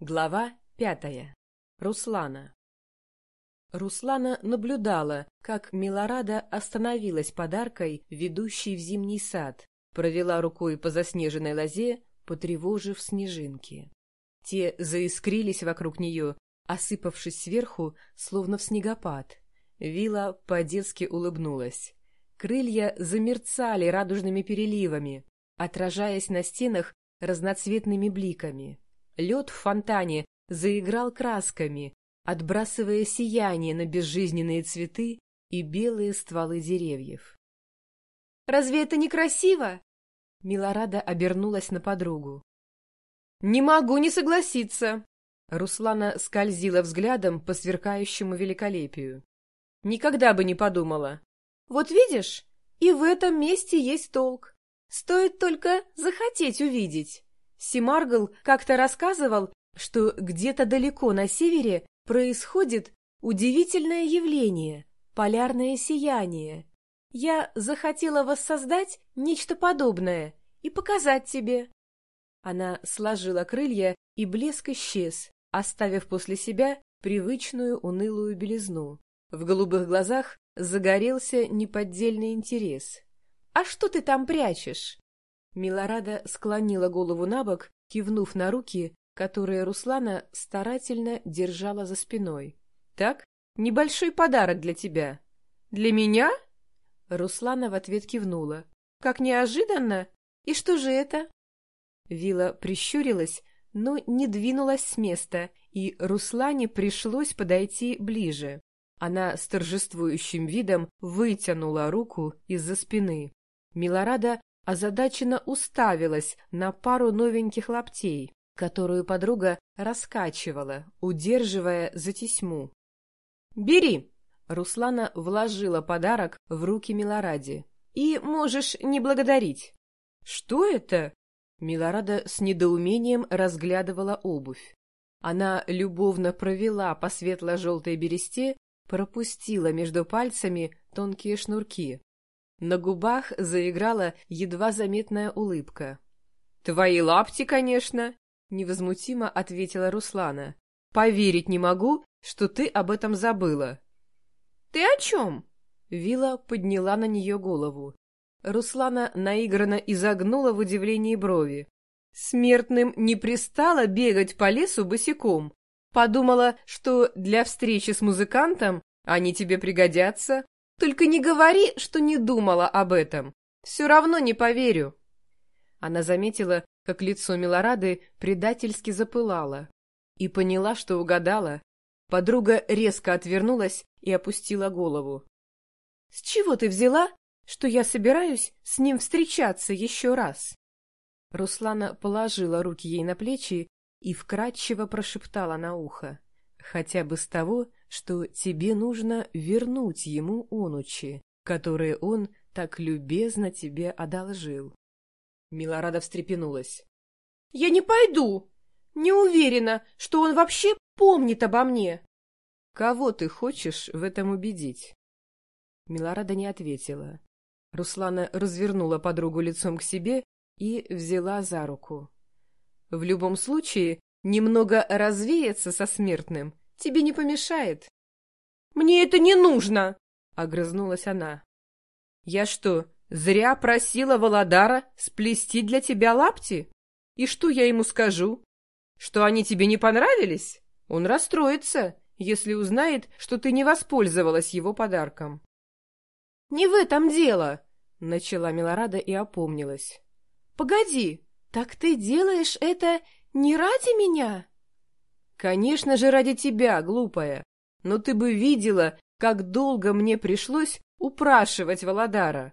Глава пятая. Руслана. Руслана наблюдала, как Милорада остановилась подаркой, ведущей в зимний сад, провела рукой по заснеженной лозе, потревожив снежинки. Те заискрились вокруг нее, осыпавшись сверху, словно в снегопад. Вила по-детски улыбнулась. Крылья замерцали радужными переливами, отражаясь на стенах разноцветными бликами. Лед в фонтане заиграл красками, отбрасывая сияние на безжизненные цветы и белые стволы деревьев. «Разве это не красиво?» Милорада обернулась на подругу. «Не могу не согласиться!» Руслана скользила взглядом по сверкающему великолепию. «Никогда бы не подумала!» «Вот видишь, и в этом месте есть толк. Стоит только захотеть увидеть!» Симаргл как-то рассказывал, что где-то далеко на севере происходит удивительное явление — полярное сияние. Я захотела воссоздать нечто подобное и показать тебе. Она сложила крылья, и блеск исчез, оставив после себя привычную унылую белизну. В голубых глазах загорелся неподдельный интерес. «А что ты там прячешь?» Милорада склонила голову на бок, кивнув на руки, которые Руслана старательно держала за спиной. «Так, небольшой подарок для тебя». «Для меня?» Руслана в ответ кивнула. «Как неожиданно! И что же это?» Вила прищурилась, но не двинулась с места, и Руслане пришлось подойти ближе. Она с торжествующим видом вытянула руку из-за спины. Милорада озадаченно уставилась на пару новеньких лаптей, которую подруга раскачивала, удерживая за тесьму. «Бери!» — Руслана вложила подарок в руки Милораде. «И можешь не благодарить». «Что это?» Милорада с недоумением разглядывала обувь. Она любовно провела по светло-желтой бересте, пропустила между пальцами тонкие шнурки. На губах заиграла едва заметная улыбка. «Твои лапти, конечно!» — невозмутимо ответила Руслана. «Поверить не могу, что ты об этом забыла». «Ты о чем?» Вила подняла на нее голову. Руслана наигранно изогнула в удивлении брови. Смертным не пристало бегать по лесу босиком. Подумала, что для встречи с музыкантом они тебе пригодятся. Только не говори, что не думала об этом. Все равно не поверю. Она заметила, как лицо Милорады предательски запылало, и поняла, что угадала. Подруга резко отвернулась и опустила голову. — С чего ты взяла, что я собираюсь с ним встречаться еще раз? Руслана положила руки ей на плечи и вкрадчиво прошептала на ухо. Хотя бы с того, что тебе нужно вернуть ему онучи, которые он так любезно тебе одолжил. Милорада встрепенулась. — Я не пойду! Не уверена, что он вообще помнит обо мне. — Кого ты хочешь в этом убедить? Милорада не ответила. Руслана развернула подругу лицом к себе и взяла за руку. — В любом случае, немного развеяться со смертным тебе не помешает. — Мне это не нужно! — огрызнулась она. — Я что, зря просила Володара сплести для тебя лапти? И что я ему скажу? Что они тебе не понравились? Он расстроится, если узнает, что ты не воспользовалась его подарком. — Не в этом дело! — начала Милорада и опомнилась. — Погоди, так ты делаешь это не ради меня? Конечно же, ради тебя, глупая. Но ты бы видела, как долго мне пришлось упрашивать Володара.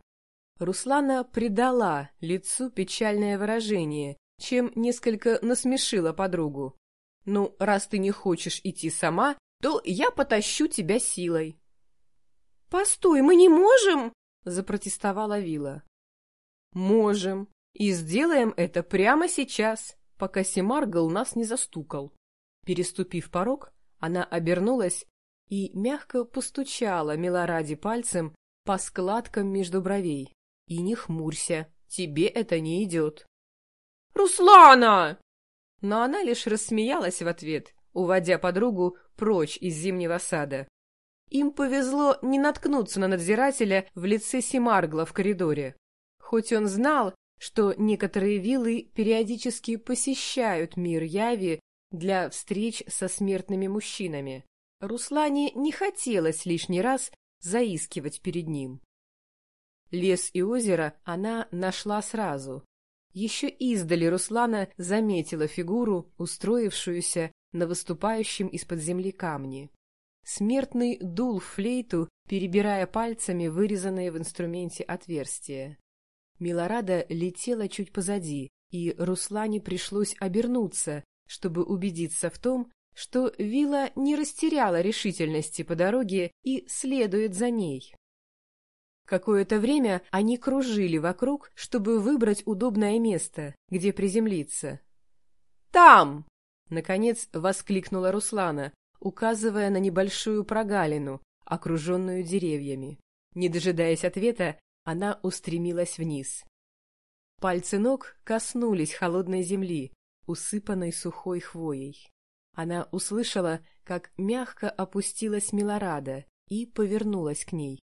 Руслана придала лицу печальное выражение, чем несколько насмешила подругу. «Ну, раз ты не хочешь идти сама, то я потащу тебя силой». «Постой, мы не можем!» — запротестовала Вила. «Можем. И сделаем это прямо сейчас, пока Семаргл нас не застукал». Переступив порог, она обернулась и мягко постучала Милоради пальцем по складкам между бровей. «И не хмурься, тебе это не идет». «Руслана!» но она лишь рассмеялась в ответ, уводя подругу прочь из зимнего сада. Им повезло не наткнуться на надзирателя в лице Семаргла в коридоре. Хоть он знал, что некоторые виллы периодически посещают мир Яви для встреч со смертными мужчинами. Руслане не хотелось лишний раз заискивать перед ним. Лес и озеро она нашла сразу. Еще издали Руслана заметила фигуру, устроившуюся на выступающем из-под земли камне. Смертный дул флейту, перебирая пальцами вырезанные в инструменте отверстия. Милорада летела чуть позади, и Руслане пришлось обернуться, чтобы убедиться в том, что Вилла не растеряла решительности по дороге и следует за ней. Какое-то время они кружили вокруг, чтобы выбрать удобное место, где приземлиться. «Там!» — наконец воскликнула Руслана, указывая на небольшую прогалину, окруженную деревьями. Не дожидаясь ответа, она устремилась вниз. Пальцы ног коснулись холодной земли, усыпанной сухой хвоей. Она услышала, как мягко опустилась Милорада и повернулась к ней.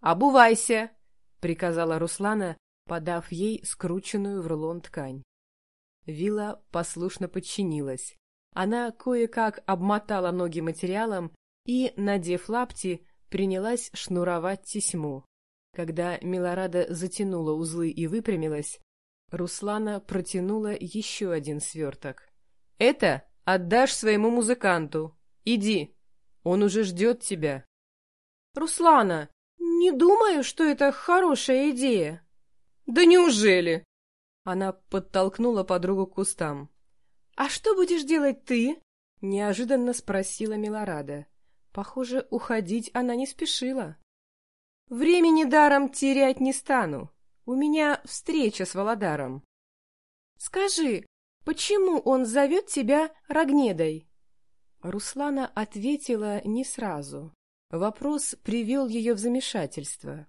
«Обувайся!» — приказала Руслана, подав ей скрученную в рулон ткань. Вилла послушно подчинилась. Она кое-как обмотала ноги материалом и, надев лапти, принялась шнуровать тесьму. Когда Милорада затянула узлы и выпрямилась, Руслана протянула еще один сверток. «Это отдашь своему музыканту. Иди, он уже ждет тебя». «Руслана, «Не думаю, что это хорошая идея». «Да неужели?» Она подтолкнула подругу к кустам. «А что будешь делать ты?» — неожиданно спросила Милорада. Похоже, уходить она не спешила. «Времени даром терять не стану. У меня встреча с Володаром». «Скажи, почему он зовет тебя Рогнедой?» Руслана ответила не сразу. Вопрос привел ее в замешательство.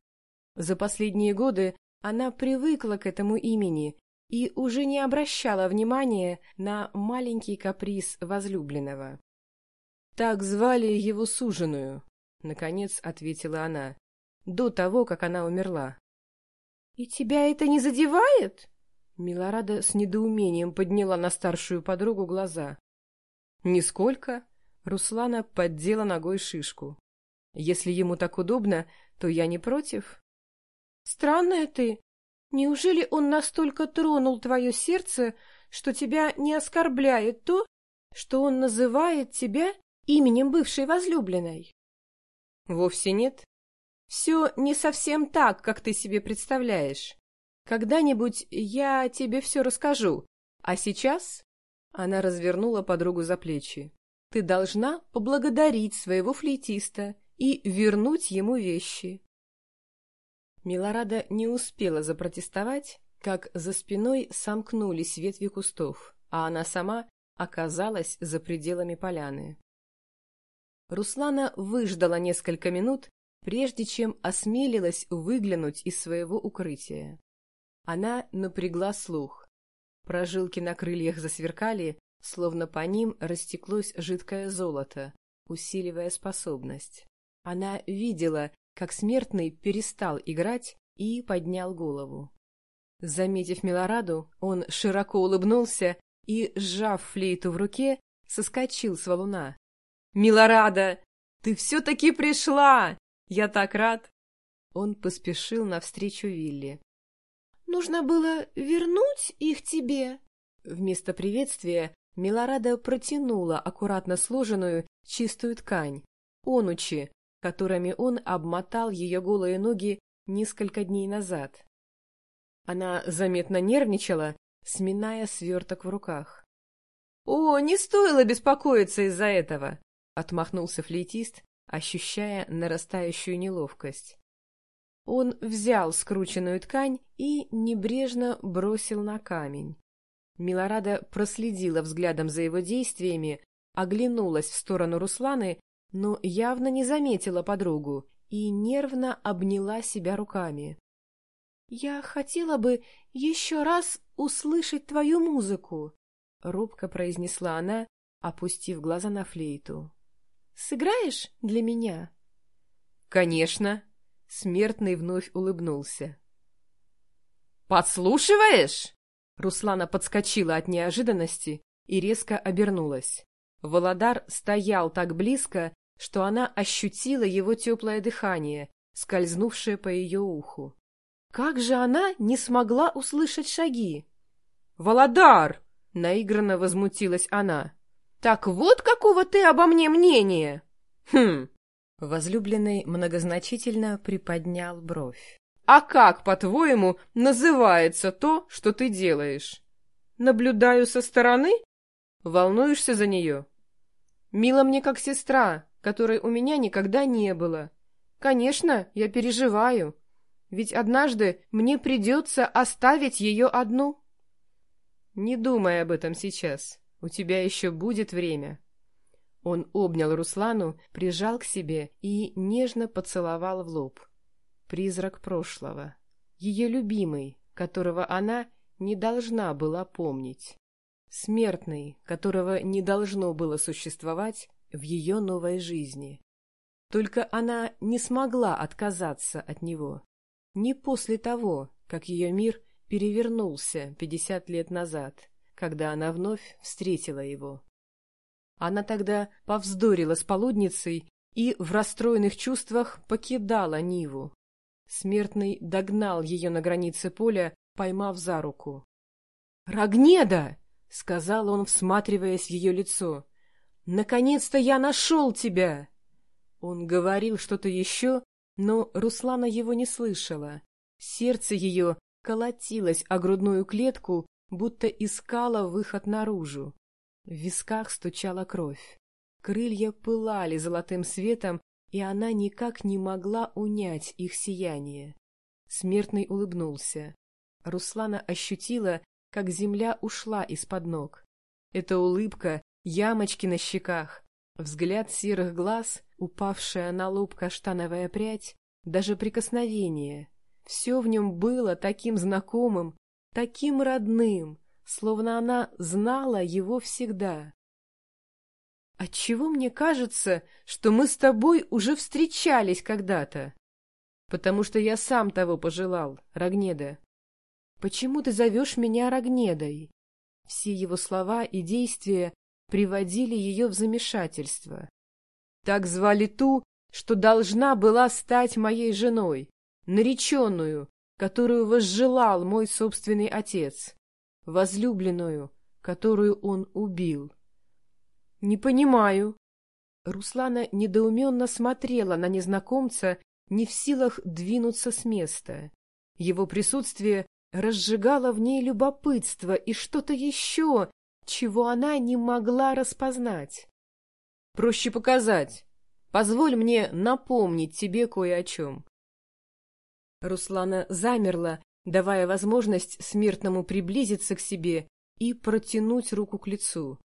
За последние годы она привыкла к этому имени и уже не обращала внимания на маленький каприз возлюбленного. «Так звали его суженую», — наконец ответила она, до того, как она умерла. «И тебя это не задевает?» Милорада с недоумением подняла на старшую подругу глаза. «Нисколько». Руслана поддела ногой шишку. Если ему так удобно, то я не против. Странная ты. Неужели он настолько тронул твое сердце, что тебя не оскорбляет то, что он называет тебя именем бывшей возлюбленной? Вовсе нет. Все не совсем так, как ты себе представляешь. Когда-нибудь я тебе все расскажу, а сейчас... Она развернула подругу за плечи. Ты должна поблагодарить своего флейтиста и вернуть ему вещи. Милорада не успела запротестовать, как за спиной сомкнулись ветви кустов, а она сама оказалась за пределами поляны. Руслана выждала несколько минут, прежде чем осмелилась выглянуть из своего укрытия. Она напрягла слух. Прожилки на крыльях засверкали, словно по ним растеклось жидкое золото, усиливая способность. Она видела, как смертный перестал играть и поднял голову. Заметив Милораду, он широко улыбнулся и, сжав флейту в руке, соскочил с валуна. «Милорада, ты все-таки пришла! Я так рад!» Он поспешил навстречу Вилли. «Нужно было вернуть их тебе?» Вместо приветствия Милорада протянула аккуратно сложенную чистую ткань, онучи, которыми он обмотал ее голые ноги несколько дней назад. Она заметно нервничала, сминая сверток в руках. — О, не стоило беспокоиться из-за этого! — отмахнулся флейтист, ощущая нарастающую неловкость. Он взял скрученную ткань и небрежно бросил на камень. Милорада проследила взглядом за его действиями, оглянулась в сторону Русланы но явно не заметила подругу и нервно обняла себя руками. «Я хотела бы еще раз услышать твою музыку. — робко произнесла она, опустив глаза на флейту. «Сыграешь для меня?» «Конечно!» — смертный вновь улыбнулся. «Подслушиваешь?» Руслана подскочила от неожиданности и резко обернулась. Володар стоял так близко, что она ощутила его теплое дыхание, скользнувшее по ее уху. Как же она не смогла услышать шаги? «Володар!» — наигранно возмутилась она. «Так вот какого ты обо мне мнения!» «Хм!» — возлюбленный многозначительно приподнял бровь. «А как, по-твоему, называется то, что ты делаешь? Наблюдаю со стороны? Волнуешься за нее?» «Мила мне как сестра, которой у меня никогда не было. Конечно, я переживаю, ведь однажды мне придется оставить ее одну». «Не думай об этом сейчас. У тебя еще будет время». Он обнял Руслану, прижал к себе и нежно поцеловал в лоб. Призрак прошлого. Ее любимый, которого она не должна была помнить. Смертный, которого не должно было существовать в ее новой жизни. Только она не смогла отказаться от него. Не после того, как ее мир перевернулся пятьдесят лет назад, когда она вновь встретила его. Она тогда повздорила с полудницей и в расстроенных чувствах покидала Ниву. Смертный догнал ее на границе поля, поймав за руку. «Рогнеда!» — сказал он, всматриваясь в ее лицо. «Наконец-то я нашел тебя!» Он говорил что-то еще, но Руслана его не слышала. Сердце ее колотилась о грудную клетку, будто искала выход наружу. В висках стучала кровь. Крылья пылали золотым светом, и она никак не могла унять их сияние. Смертный улыбнулся. Руслана ощутила, как земля ушла из-под ног. Эта улыбка, ямочки на щеках, взгляд серых глаз, упавшая на лоб каштановая прядь, даже прикосновение все в нем было таким знакомым, таким родным, словно она знала его всегда. «Отчего мне кажется, что мы с тобой уже встречались когда-то?» «Потому что я сам того пожелал, Рогнеда». «Почему ты зовешь меня Рогнедой?» Все его слова и действия приводили ее в замешательство. Так звали ту, что должна была стать моей женой, нареченную, которую возжелал мой собственный отец, возлюбленную, которую он убил. Не понимаю. Руслана недоуменно смотрела на незнакомца, не в силах двинуться с места. Его присутствие разжигало в ней любопытство и что-то еще, чего она не могла распознать. «Проще показать. Позволь мне напомнить тебе кое о чем. Руслана замерла, давая возможность смертному приблизиться к себе и протянуть руку к лицу.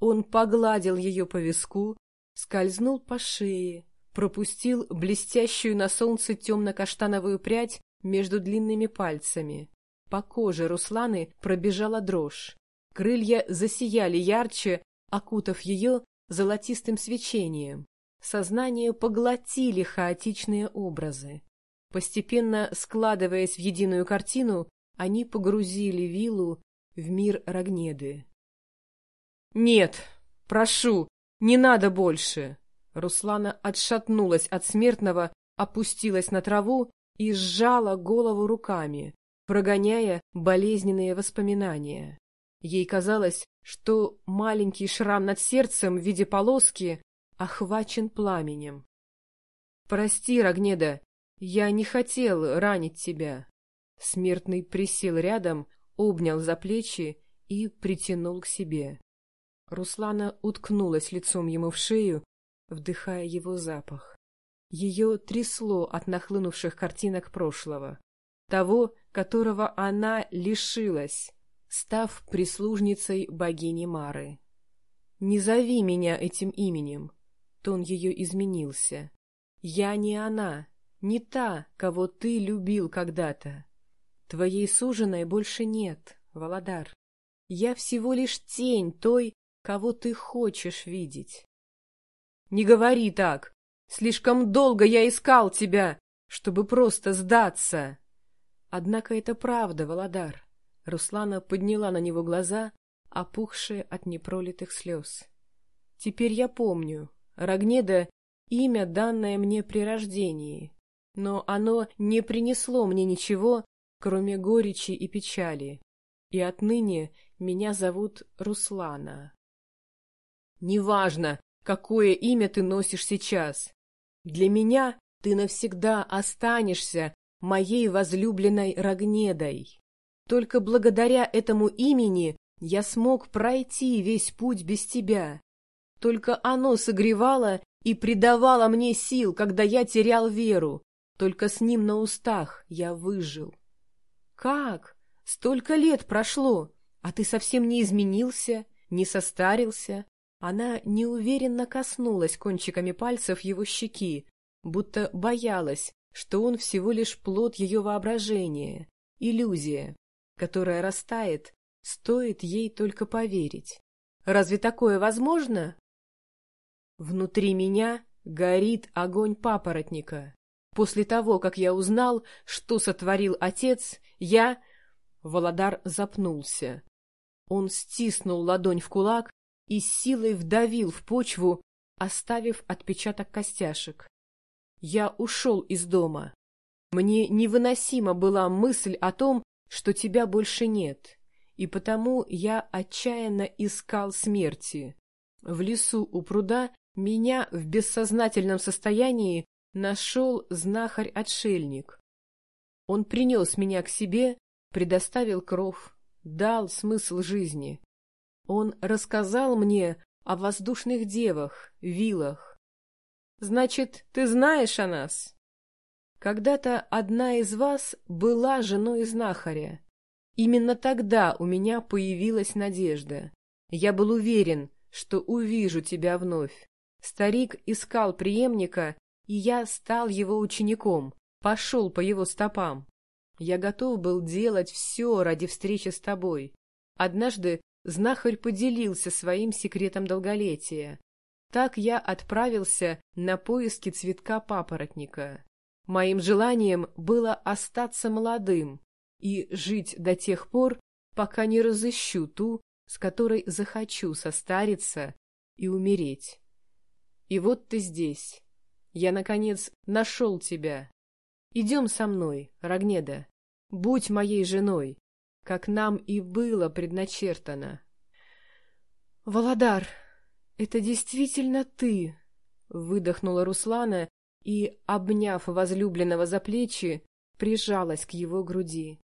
Он погладил ее по виску, скользнул по шее, пропустил блестящую на солнце темно-каштановую прядь между длинными пальцами. По коже Русланы пробежала дрожь. Крылья засияли ярче, окутав ее золотистым свечением. Сознание поглотили хаотичные образы. Постепенно складываясь в единую картину, они погрузили виллу в мир Рогнеды. «Нет, прошу, не надо больше!» Руслана отшатнулась от смертного, опустилась на траву и сжала голову руками, прогоняя болезненные воспоминания. Ей казалось, что маленький шрам над сердцем в виде полоски охвачен пламенем. «Прости, Рогнеда, «Я не хотел ранить тебя». Смертный присел рядом, обнял за плечи и притянул к себе. Руслана уткнулась лицом ему в шею, вдыхая его запах. Ее трясло от нахлынувших картинок прошлого, того, которого она лишилась, став прислужницей богини Мары. «Не зови меня этим именем», — тон ее изменился. «Я не она, не та, кого ты любил когда-то. Твоей суженой больше нет, Володар. Я всего лишь тень той, кого ты хочешь видеть. Не говори так. Слишком долго я искал тебя, чтобы просто сдаться. Однако это правда, Володар. Руслана подняла на него глаза, опухшие от непролитых слез. Теперь я помню. Рогнеда — имя, данное мне при рождении. Но оно не принесло мне ничего, кроме горечи и печали. И отныне меня зовут Руслана. Неважно, какое имя ты носишь сейчас. Для меня ты навсегда останешься моей возлюбленной Рогнедой. Только благодаря этому имени я смог пройти весь путь без тебя. Только оно согревало и придавало мне сил, когда я терял веру. Только с ним на устах я выжил. Как? Столько лет прошло, а ты совсем не изменился, не состарился. Она неуверенно коснулась кончиками пальцев его щеки, будто боялась, что он всего лишь плод ее воображения, иллюзия, которая растает, стоит ей только поверить. Разве такое возможно? Внутри меня горит огонь папоротника. После того, как я узнал, что сотворил отец, я... Володар запнулся. Он стиснул ладонь в кулак и силой вдавил в почву, оставив отпечаток костяшек. Я ушел из дома. Мне невыносима была мысль о том, что тебя больше нет, и потому я отчаянно искал смерти. В лесу у пруда меня в бессознательном состоянии нашел знахарь-отшельник. Он принес меня к себе, предоставил кров, дал смысл жизни. Он рассказал мне о воздушных девах, вилах. Значит, ты знаешь о нас? Когда-то одна из вас была женой знахаря. Именно тогда у меня появилась надежда. Я был уверен, что увижу тебя вновь. Старик искал преемника, и я стал его учеником, пошел по его стопам. Я готов был делать все ради встречи с тобой. Однажды знахарь поделился своим секретом долголетия. Так я отправился на поиски цветка папоротника. Моим желанием было остаться молодым и жить до тех пор, пока не разыщу ту, с которой захочу состариться и умереть. И вот ты здесь. Я, наконец, нашел тебя. Идем со мной, Рогнеда. Будь моей женой, как нам и было предначертано. «Володар, это действительно ты!» — выдохнула Руслана и, обняв возлюбленного за плечи, прижалась к его груди.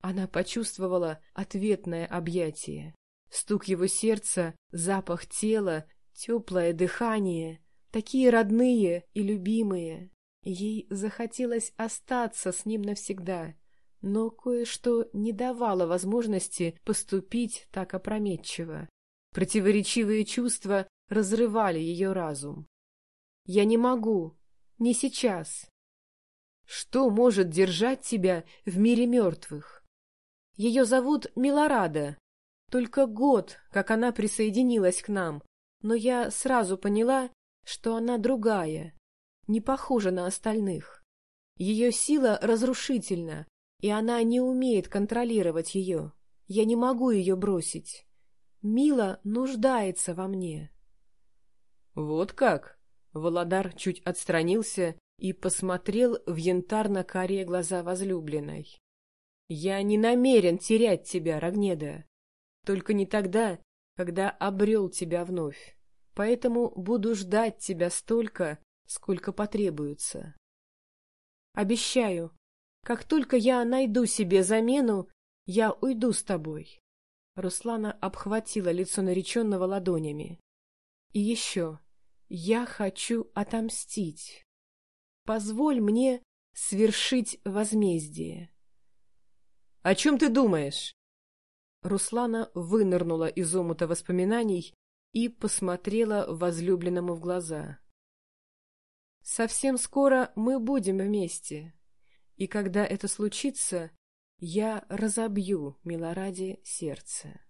Она почувствовала ответное объятие. Стук его сердца, запах тела, теплое дыхание, такие родные и любимые. Ей захотелось остаться с ним навсегда, но кое-что не давало возможности поступить так опрометчиво. Противоречивые чувства разрывали ее разум. «Я не могу. Не сейчас. Что может держать тебя в мире мертвых? Ее зовут Милорада. Только год, как она присоединилась к нам, но я сразу поняла, что она другая, не похожа на остальных. Ее сила разрушительна, и она не умеет контролировать ее. Я не могу ее бросить. Мила нуждается во мне. Вот как? Володар чуть отстранился и посмотрел в янтарно-карие глаза возлюбленной. Я не намерен терять тебя, Рогнеда. Только не тогда, когда обрел тебя вновь. Поэтому буду ждать тебя столько, сколько потребуется. Обещаю, как только я найду себе замену, я уйду с тобой. Руслана обхватила лицо нареченного ладонями. И еще, я хочу отомстить. Позволь мне свершить возмездие. — О чем ты думаешь? Руслана вынырнула из омута воспоминаний и посмотрела возлюбленному в глаза. — Совсем скоро мы будем вместе. И когда это случится, я разобью Милораде сердце.